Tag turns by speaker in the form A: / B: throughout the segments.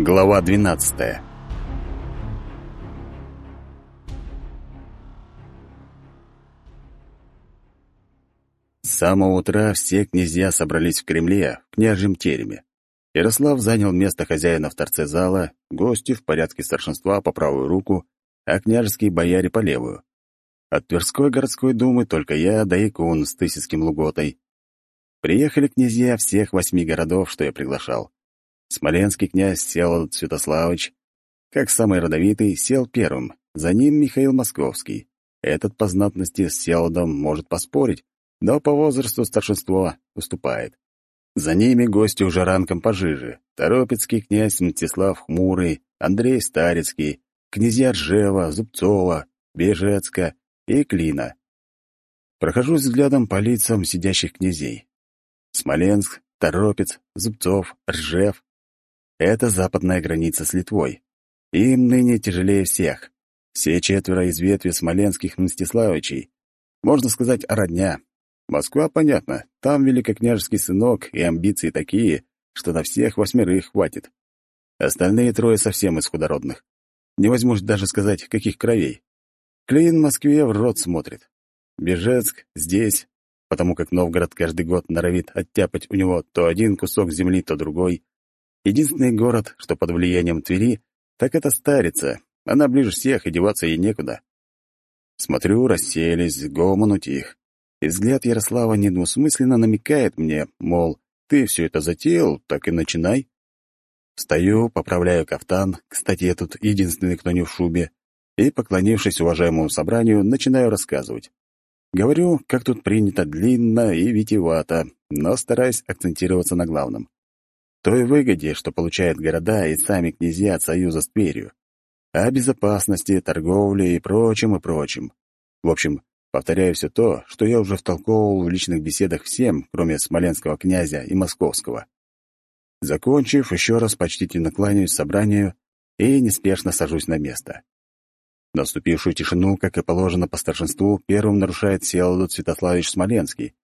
A: Глава 12 С самого утра все князья собрались в Кремле, в княжьем тереме. Ярослав занял место хозяина в торце зала, гости в порядке старшинства по правую руку, а княжеские бояре по левую. От Тверской городской думы только я, да и с Тысяцким Луготой. Приехали князья всех восьми городов, что я приглашал. Смоленский князь Севолод Святославович, как самый родовитый, сел первым, за ним Михаил Московский. Этот по знатности с Севолодом может поспорить, но по возрасту старшинство уступает. За ними гости уже ранком пожиже. Торопецкий князь Мстислав Хмурый, Андрей Старецкий, князья Ржева, Зубцова, Бежецка и Клина. Прохожусь взглядом по лицам сидящих князей. Смоленск, Торопец, Зубцов, Ржев, это западная граница с Литвой. Им ныне тяжелее всех. Все четверо из ветви смоленских Мстиславичей. Можно сказать, родня. Москва, понятно, там великокняжеский сынок и амбиции такие, что на всех восьмерых хватит. Остальные трое совсем из худородных. Не возьмусь даже сказать, каких кровей. Клейн в Москве в рот смотрит. Бежецк здесь, потому как Новгород каждый год норовит оттяпать у него то один кусок земли, то другой. Единственный город, что под влиянием Твери, так это Старица. Она ближе всех, и деваться ей некуда. Смотрю, расселись, гомон утих. И взгляд Ярослава недвусмысленно намекает мне, мол, ты все это затеял, так и начинай. Встаю, поправляю кафтан, кстати, я тут единственный, кто не в шубе, и, поклонившись уважаемому собранию, начинаю рассказывать. Говорю, как тут принято длинно и витивато, но стараюсь акцентироваться на главном той выгоде, что получают города и сами князья от союза с Тверью, о а безопасности, торговле и прочем, и прочем. В общем, повторяю все то, что я уже втолковывал в личных беседах всем, кроме смоленского князя и московского. Закончив, еще раз почтительно кланяюсь собранию и неспешно сажусь на место. Наступившую тишину, как и положено по старшинству, первым нарушает Всеволод Святославич Смоленский,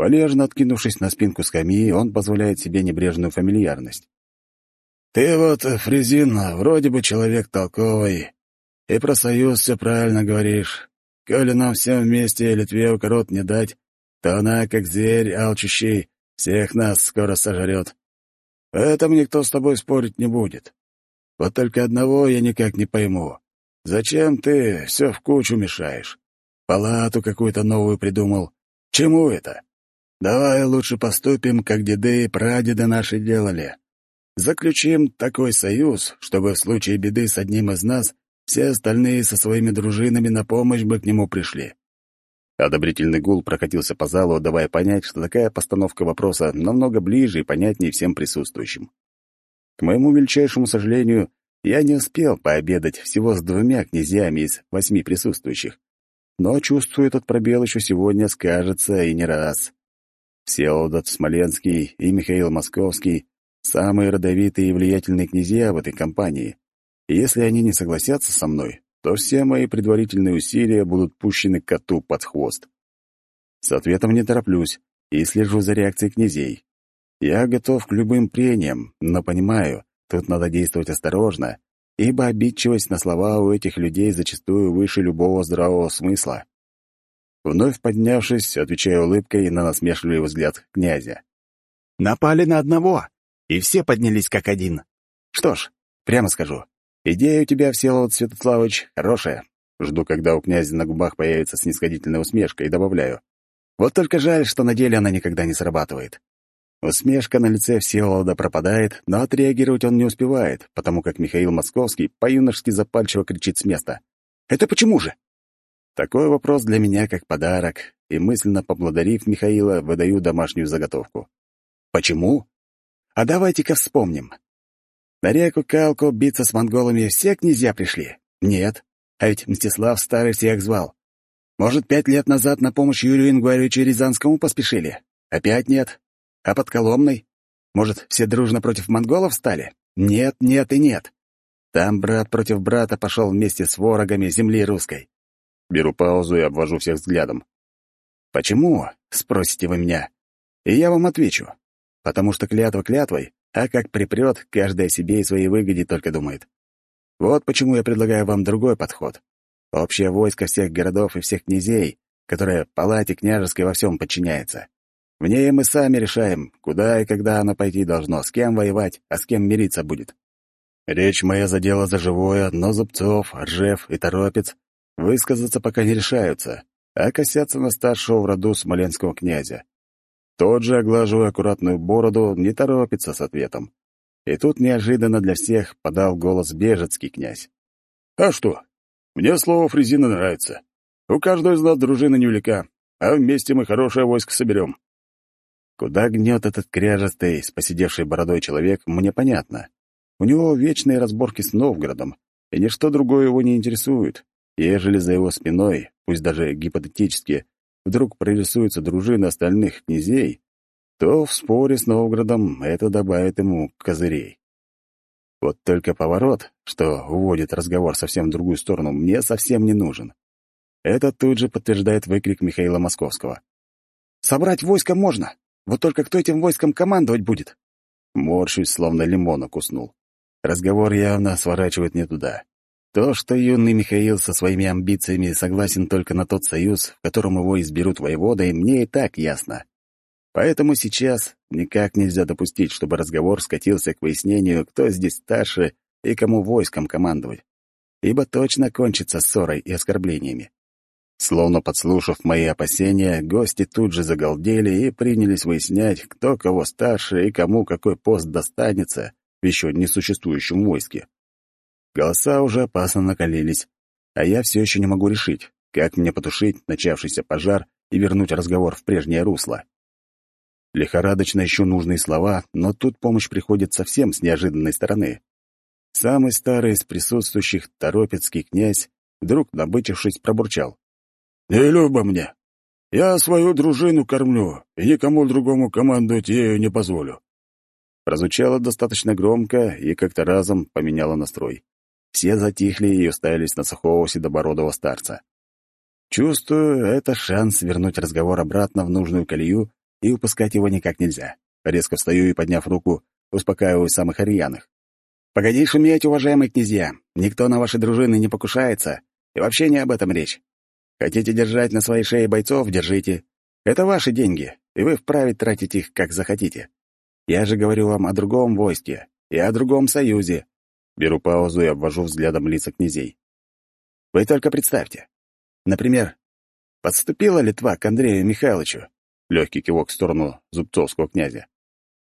A: Валежно откинувшись на спинку скамьи, он позволяет себе небрежную фамильярность. «Ты вот, Фрезин, вроде бы человек толковый, и про союз все правильно говоришь. Коли нам всем вместе Литве укорот не дать, то она, как зверь алчущий, всех нас скоро сожрет. В этом никто с тобой спорить не будет. Вот только одного я никак не пойму. Зачем ты все в кучу мешаешь? Палату какую-то новую придумал. Чему это?» Давай лучше поступим, как деды и прадеды наши делали. Заключим такой союз, чтобы в случае беды с одним из нас все остальные со своими дружинами на помощь бы к нему пришли». Одобрительный гул прокатился по залу, давая понять, что такая постановка вопроса намного ближе и понятнее всем присутствующим. К моему величайшему сожалению, я не успел пообедать всего с двумя князьями из восьми присутствующих, но чувствую, этот пробел еще сегодня скажется и не раз. Всеодот Смоленский и Михаил Московский — самые родовитые и влиятельные князья в этой компании. И если они не согласятся со мной, то все мои предварительные усилия будут пущены коту под хвост. С ответом не тороплюсь и слежу за реакцией князей. Я готов к любым прениям, но понимаю, тут надо действовать осторожно, ибо обидчивость на слова у этих людей зачастую выше любого здравого смысла. Вновь поднявшись, отвечая улыбкой на насмешливый взгляд князя. «Напали на одного, и все поднялись как один. Что ж, прямо скажу, идея у тебя, Всеволод Святославович, хорошая. Жду, когда у князя на губах появится снисходительная усмешка, и добавляю. Вот только жаль, что на деле она никогда не срабатывает». Усмешка на лице Всеволода пропадает, но отреагировать он не успевает, потому как Михаил Московский по-юношески запальчиво кричит с места. «Это почему же? Такой вопрос для меня как подарок, и мысленно поблагодарив Михаила, выдаю домашнюю заготовку. Почему? А давайте-ка вспомним. На реку Калку биться с монголами все князья пришли? Нет. А ведь Мстислав Старый всех звал. Может, пять лет назад на помощь Юрию Ингваревичу Рязанскому поспешили? Опять нет. А под Коломной? Может, все дружно против монголов стали? Нет, нет и нет. Там брат против брата пошел вместе с ворогами земли русской. Беру паузу и обвожу всех взглядом. «Почему?» — спросите вы меня. И я вам отвечу. Потому что клятва клятвой, а как припрет, каждая себе и своей выгоде только думает. Вот почему я предлагаю вам другой подход. Общее войско всех городов и всех князей, которое палате княжеской во всем подчиняется. В ней мы сами решаем, куда и когда оно пойти должно, с кем воевать, а с кем мириться будет. Речь моя задела за живое, но Зубцов, Ржев и Торопец высказаться пока не решаются, а косятся на старшего в роду смоленского князя. Тот же, оглаживая аккуратную бороду, не торопится с ответом. И тут неожиданно для всех подал голос бежецкий князь. «А что? Мне слово Фрезина нравится. У каждого из нас дружина не велика, а вместе мы хорошее войско соберем». Куда гнет этот кряжестый, с посидевшей бородой человек, мне понятно. У него вечные разборки с Новгородом, и ничто другое его не интересует. Ежели за его спиной, пусть даже гипотетически, вдруг прорисуется дружина остальных князей, то в споре с Новгородом это добавит ему козырей. Вот только поворот, что уводит разговор совсем в другую сторону, мне совсем не нужен. Это тут же подтверждает выкрик Михаила Московского. «Собрать войско можно! Вот только кто этим войском командовать будет?» Морщусь, словно лимона куснул. Разговор явно сворачивает не туда. То, что юный Михаил со своими амбициями согласен только на тот союз, в котором его изберут воеводой, мне и так ясно. Поэтому сейчас никак нельзя допустить, чтобы разговор скатился к выяснению, кто здесь старше и кому войском командовать, ибо точно кончится ссорой и оскорблениями. Словно подслушав мои опасения, гости тут же загалдели и принялись выяснять, кто кого старше и кому какой пост достанется в еще несуществующем войске. Голоса уже опасно накалились, а я все еще не могу решить, как мне потушить начавшийся пожар и вернуть разговор в прежнее русло. Лихорадочно ищу нужные слова, но тут помощь приходит совсем с неожиданной стороны. Самый старый из присутствующих, Торопецкий князь, вдруг, набычившись, пробурчал. «Не любо мне! Я свою дружину кормлю, и никому другому командовать ею не позволю!» Прозвучало достаточно громко и как-то разом поменяло настрой. Все затихли и уставились на сухого седобородого старца. Чувствую, это шанс вернуть разговор обратно в нужную колею, и упускать его никак нельзя. Резко встаю и, подняв руку, успокаиваю самых арьяных. «Погоди шуметь, уважаемые князья! Никто на ваши дружины не покушается, и вообще не об этом речь. Хотите держать на своей шее бойцов — держите. Это ваши деньги, и вы вправе тратить их, как захотите. Я же говорю вам о другом войске и о другом союзе. Беру паузу и обвожу взглядом лица князей. Вы только представьте. Например, подступила Литва к Андрею Михайловичу, легкий кивок в сторону зубцовского князя.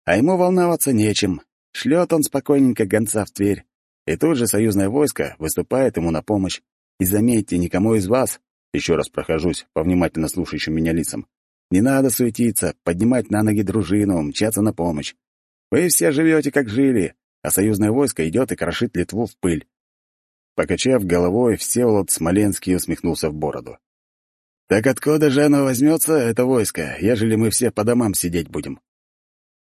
A: А ему волноваться нечем. Шлет он спокойненько гонца в Тверь, и тут же союзное войско выступает ему на помощь. И заметьте, никому из вас, еще раз прохожусь по внимательно слушающим меня лицам, не надо суетиться, поднимать на ноги дружину, мчаться на помощь. Вы все живете, как жили, а союзное войско идет и крошит Литву в пыль. Покачав головой, Всеволод Смоленский усмехнулся в бороду. «Так откуда же оно возьмется, это войско, ежели мы все по домам сидеть будем?»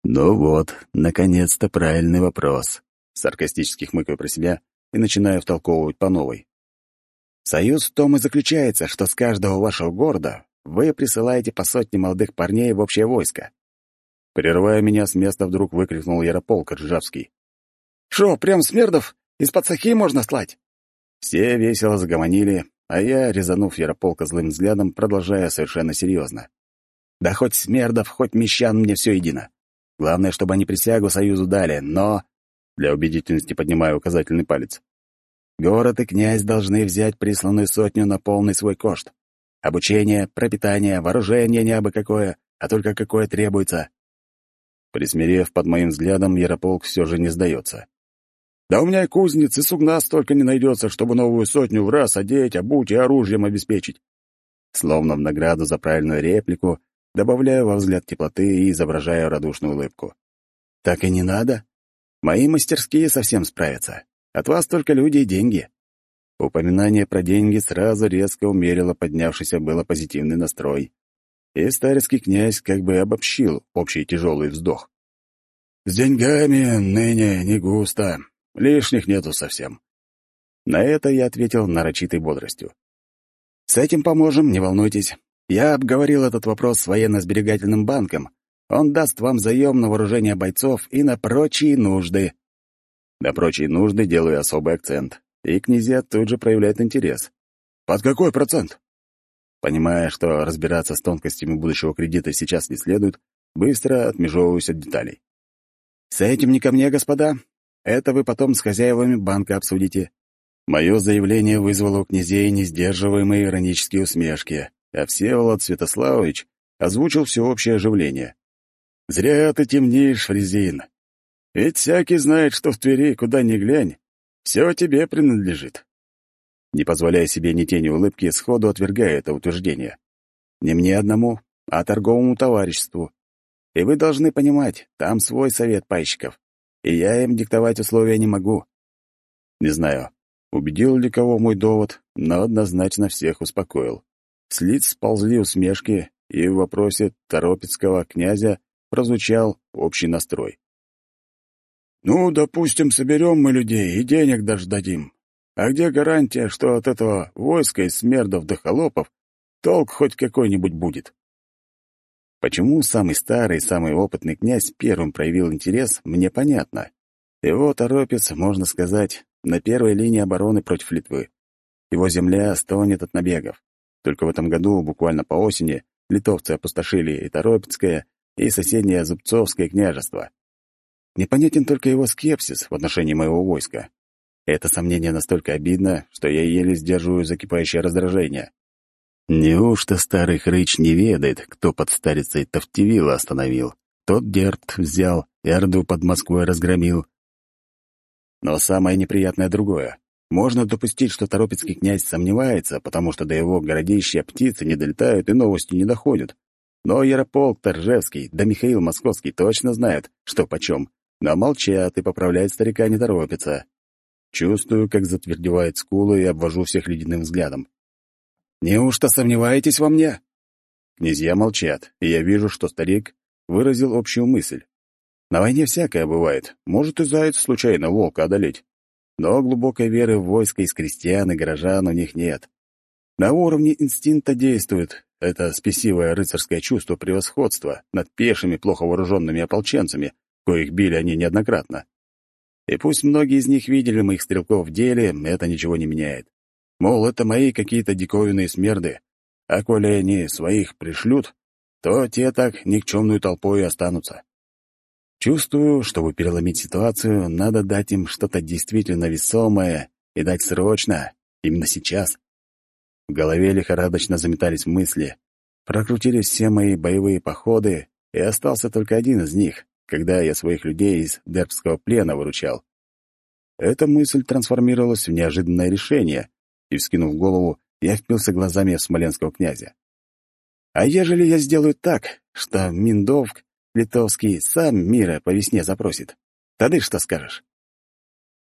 A: «Ну вот, наконец-то правильный вопрос», — саркастически хмыкаю про себя и начинаю втолковывать по новой. «Союз в том и заключается, что с каждого вашего города вы присылаете по сотне молодых парней в общее войско». Прерывая меня с места, вдруг выкрикнул Ярополк Ржавский. Шо, прям смердов? Из-под сахи можно слать?» Все весело загомонили, а я, резанув Ярополка злым взглядом, продолжая совершенно серьезно. «Да хоть смердов, хоть мещан мне все едино. Главное, чтобы они присягу Союзу дали, но...» Для убедительности поднимаю указательный палец. «Город и князь должны взять присланную сотню на полный свой кошт. Обучение, пропитание, вооружение не абы какое, а только какое требуется». Присмирев под моим взглядом, Ярополк все же не сдается. Да у меня и кузницы сугна столько не найдется, чтобы новую сотню в раз одеть, обуть и оружием обеспечить. Словно в награду за правильную реплику, добавляю во взгляд теплоты и изображаю радушную улыбку. Так и не надо. Мои мастерские совсем справятся. От вас только люди и деньги. Упоминание про деньги сразу резко умерило поднявшийся было позитивный настрой. И старецкий князь как бы обобщил общий тяжелый вздох. «С деньгами ныне не густо», Лишних нету совсем. На это я ответил нарочитой бодростью. С этим поможем, не волнуйтесь. Я обговорил этот вопрос с военно-сберегательным банком. Он даст вам заем на вооружение бойцов и на прочие нужды. На прочие нужды делаю особый акцент. И князья тут же проявляют интерес. Под какой процент? Понимая, что разбираться с тонкостями будущего кредита сейчас не следует, быстро отмежевываюсь от деталей. «С этим не ко мне, господа. Это вы потом с хозяевами банка обсудите». Мое заявление вызвало у князей несдерживаемые иронические усмешки, а Всеволод Святославович озвучил всеобщее оживление. «Зря ты темнеешь, Фрезин. Ведь всякий знает, что в Твери, куда ни глянь, все тебе принадлежит». Не позволяя себе ни тени улыбки, сходу отвергаю это утверждение. Не мне одному, а торговому товариществу. И вы должны понимать, там свой совет пайщиков и я им диктовать условия не могу. Не знаю, убедил ли кого мой довод, но однозначно всех успокоил. С лиц сползли усмешки, и в вопросе торопецкого князя прозвучал общий настрой. «Ну, допустим, соберем мы людей и денег даже дадим. А где гарантия, что от этого войска из смердов до холопов толк хоть какой-нибудь будет?» Почему самый старый и самый опытный князь первым проявил интерес, мне понятно. Его торопец, можно сказать, на первой линии обороны против Литвы. Его земля стонет от набегов. Только в этом году, буквально по осени, литовцы опустошили и Торопецкое, и соседнее Зубцовское княжество. Непонятен только его скепсис в отношении моего войска. Это сомнение настолько обидно, что я еле сдерживаю закипающее раздражение. Неужто старый хрыч не ведает, кто под старицей Тавтивила остановил? Тот дерт взял и Орду под Москвой разгромил. Но самое неприятное другое. Можно допустить, что Торопецкий князь сомневается, потому что до его городища птицы не долетают и новости не доходят. Но Ярополк Торжевский да Михаил Московский точно знают, что почем, но молчат и поправлять старика не торопится. Чувствую, как затвердевают скулы и обвожу всех ледяным взглядом. Неужто сомневаетесь во мне?» Князья молчат, и я вижу, что старик выразил общую мысль. На войне всякое бывает, может и заяц случайно волка одолеть. Но глубокой веры в войско из крестьян и горожан у них нет. На уровне инстинкта действует это спесивое рыцарское чувство превосходства над пешими, плохо вооруженными ополченцами, коих били они неоднократно. И пусть многие из них видели моих стрелков в деле, это ничего не меняет. Мол, это мои какие-то диковинные смерды, а коли они своих пришлют, то те так никчемную толпой останутся. Чувствую, чтобы переломить ситуацию, надо дать им что-то действительно весомое и дать срочно, именно сейчас. В голове лихорадочно заметались мысли. Прокрутились все мои боевые походы, и остался только один из них, когда я своих людей из дербского плена выручал. Эта мысль трансформировалась в неожиданное решение, и, вскинув голову, я впился глазами в смоленского князя. «А ежели я сделаю так, что Миндовк литовский сам мира по весне запросит, тогда что скажешь?»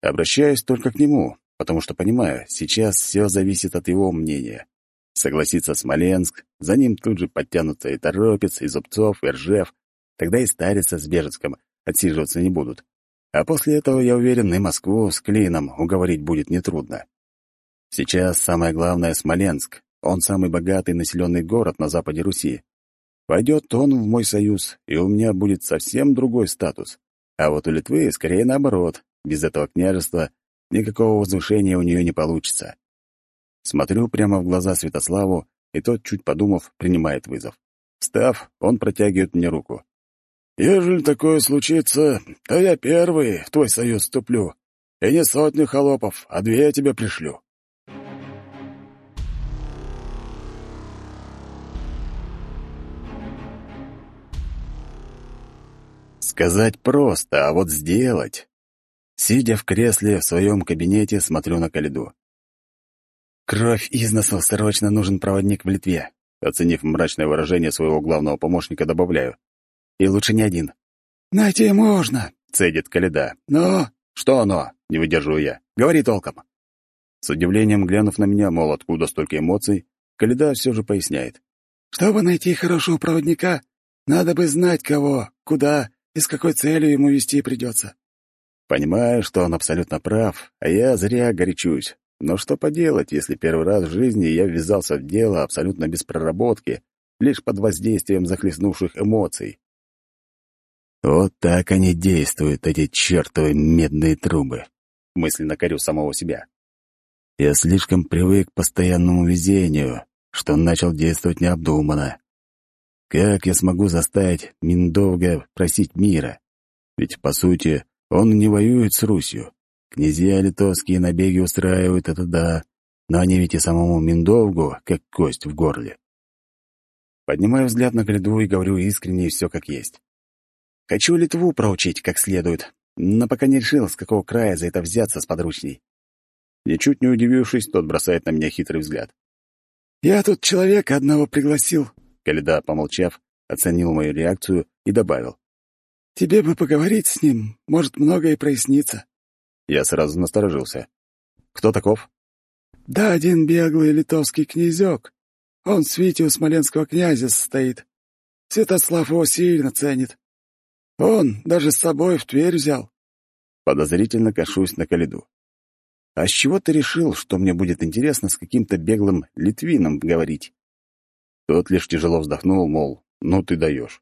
A: Обращаюсь только к нему, потому что понимаю, сейчас все зависит от его мнения. Согласится Смоленск, за ним тут же подтянутся и Торопец, и Зубцов, и Ржев, тогда и Старица с Бежецком отсиживаться не будут. А после этого, я уверен, и Москву с Клином уговорить будет нетрудно. Сейчас самое главное — Смоленск. Он самый богатый населенный город на западе Руси. Пойдет он в мой союз, и у меня будет совсем другой статус. А вот у Литвы скорее наоборот. Без этого княжества никакого возвышения у нее не получится. Смотрю прямо в глаза Святославу, и тот, чуть подумав, принимает вызов. Встав, он протягивает мне руку. «Ежели такое случится, то я первый в твой союз вступлю, и не сотню холопов, а две я тебе пришлю». Сказать просто, а вот сделать. Сидя в кресле в своем кабинете, смотрю на Калиду. «Кровь из носу, срочно нужен проводник в Литве», оценив мрачное выражение своего главного помощника, добавляю. «И лучше не один». «Найти можно», — цедит Каледа. «Но...» «Ну, «Что оно?» — не выдерживаю я. «Говори толком». С удивлением глянув на меня, мол, откуда столько эмоций, Каледа все же поясняет. «Чтобы найти хорошего проводника, надо бы знать кого, куда и с какой целью ему вести придется. Понимаю, что он абсолютно прав, а я зря горячусь. Но что поделать, если первый раз в жизни я ввязался в дело абсолютно без проработки, лишь под воздействием захлестнувших эмоций? Вот так они действуют, эти чертовы медные трубы. Мысленно корю самого себя. Я слишком привык к постоянному везению, что начал действовать необдуманно. Как я смогу заставить Миндовга просить мира? Ведь, по сути, он не воюет с Русью. Князья литовские набеги устраивают, это да, но они ведь и самому Миндовгу как кость в горле. Поднимаю взгляд на гряду и говорю искренне все как есть. Хочу Литву проучить как следует, но пока не решил, с какого края за это взяться с подручней. Ничуть не удивившись, тот бросает на меня хитрый взгляд. «Я тут человека одного пригласил», Коляда, помолчав, оценил мою реакцию и добавил. «Тебе бы поговорить с ним, может, многое прояснится». Я сразу насторожился. «Кто таков?» «Да один беглый литовский князёк. Он в свите у смоленского князя состоит. Святослав его сильно ценит. Он даже с собой в Тверь взял». Подозрительно кашусь на Коляду. «А с чего ты решил, что мне будет интересно с каким-то беглым литвином говорить?» Тот лишь тяжело вздохнул, мол, ну ты даешь.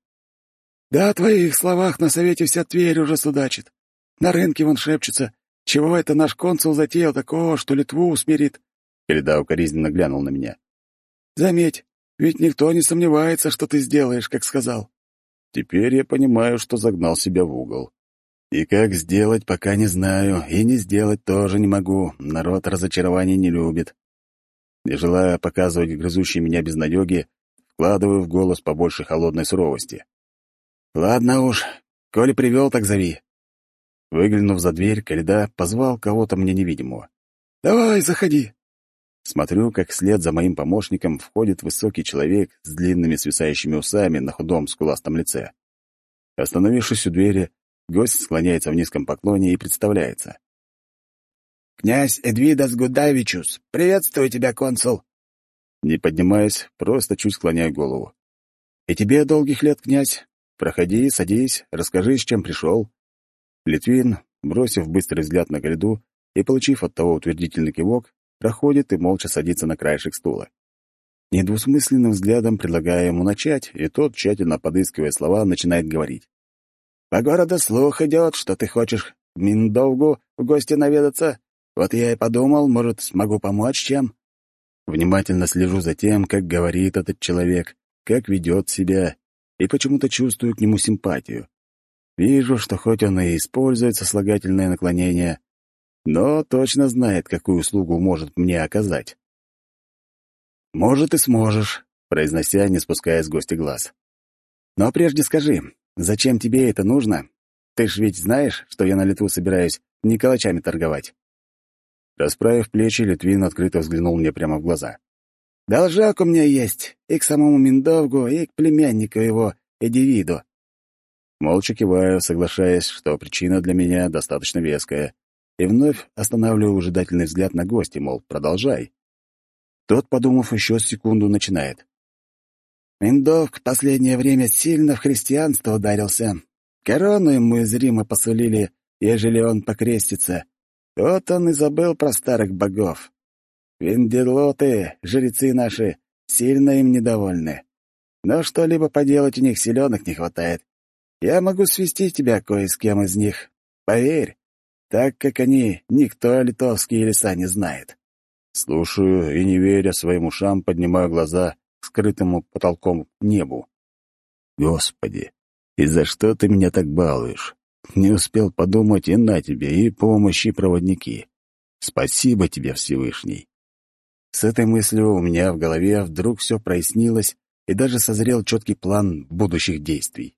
A: «Да о твоих словах на совете вся Тверь уже судачит. На рынке вон шепчется. Чего это наш консул затеял такого, что Литву усмирит?» Переда укоризненно глянул на меня. «Заметь, ведь никто не сомневается, что ты сделаешь, как сказал». Теперь я понимаю, что загнал себя в угол. И как сделать, пока не знаю, и не сделать тоже не могу. Народ разочарований не любит. Не желая показывать грызущей меня безнадёги, вкладываю в голос побольше холодной суровости. «Ладно уж, коли привел, так зови». Выглянув за дверь, Кальда позвал кого-то мне невидимого. «Давай, заходи». Смотрю, как вслед за моим помощником входит высокий человек с длинными свисающими усами на худом скуластом лице. Остановившись у двери, гость склоняется в низком поклоне и представляется. «Князь Эдвидас Гудавичус, приветствую тебя, консул!» Не поднимаясь, просто чуть склоняя голову. «И тебе долгих лет, князь. Проходи, садись, расскажи, с чем пришел». Литвин, бросив быстрый взгляд на гряду и получив от того утвердительный кивок, проходит и молча садится на краешек стула. Недвусмысленным взглядом предлагая ему начать, и тот, тщательно подыскивая слова, начинает говорить. «По городу слух идет, что ты хочешь Миндовгу в гости наведаться. Вот я и подумал, может, смогу помочь чем?» Внимательно слежу за тем, как говорит этот человек, как ведет себя, и почему-то чувствую к нему симпатию. Вижу, что хоть он и использует сослагательное наклонение, но точно знает, какую услугу может мне оказать. «Может, и сможешь», — произнося, не спуская с гостя глаз. «Но прежде скажи, зачем тебе это нужно? Ты ж ведь знаешь, что я на Литву собираюсь не калачами торговать». Расправив плечи, Литвин открыто взглянул мне прямо в глаза. Должак у меня есть и к самому Миндовгу, и к племяннику его, Эдивиду». Молча киваю, соглашаясь, что причина для меня достаточно веская, и вновь останавливаю ожидательный взгляд на гостя, мол, продолжай. Тот, подумав еще секунду, начинает. Миндовг в последнее время сильно в христианство ударился. Корону ему из Рима посулили, ежели он покрестится. Тут он и забыл про старых богов. Венделоты, жрецы наши, сильно им недовольны. Но что-либо поделать у них силёнок не хватает. Я могу свести тебя кое с кем из них. Поверь, так как они никто литовские леса не знает. Слушаю и, не веря своим ушам, поднимаю глаза к скрытому потолком небу. Господи, и за что ты меня так балуешь? Не успел подумать и на тебе, и помощи проводники. Спасибо тебе, Всевышний. С этой мыслью у меня в голове вдруг все прояснилось, и даже созрел четкий план будущих действий.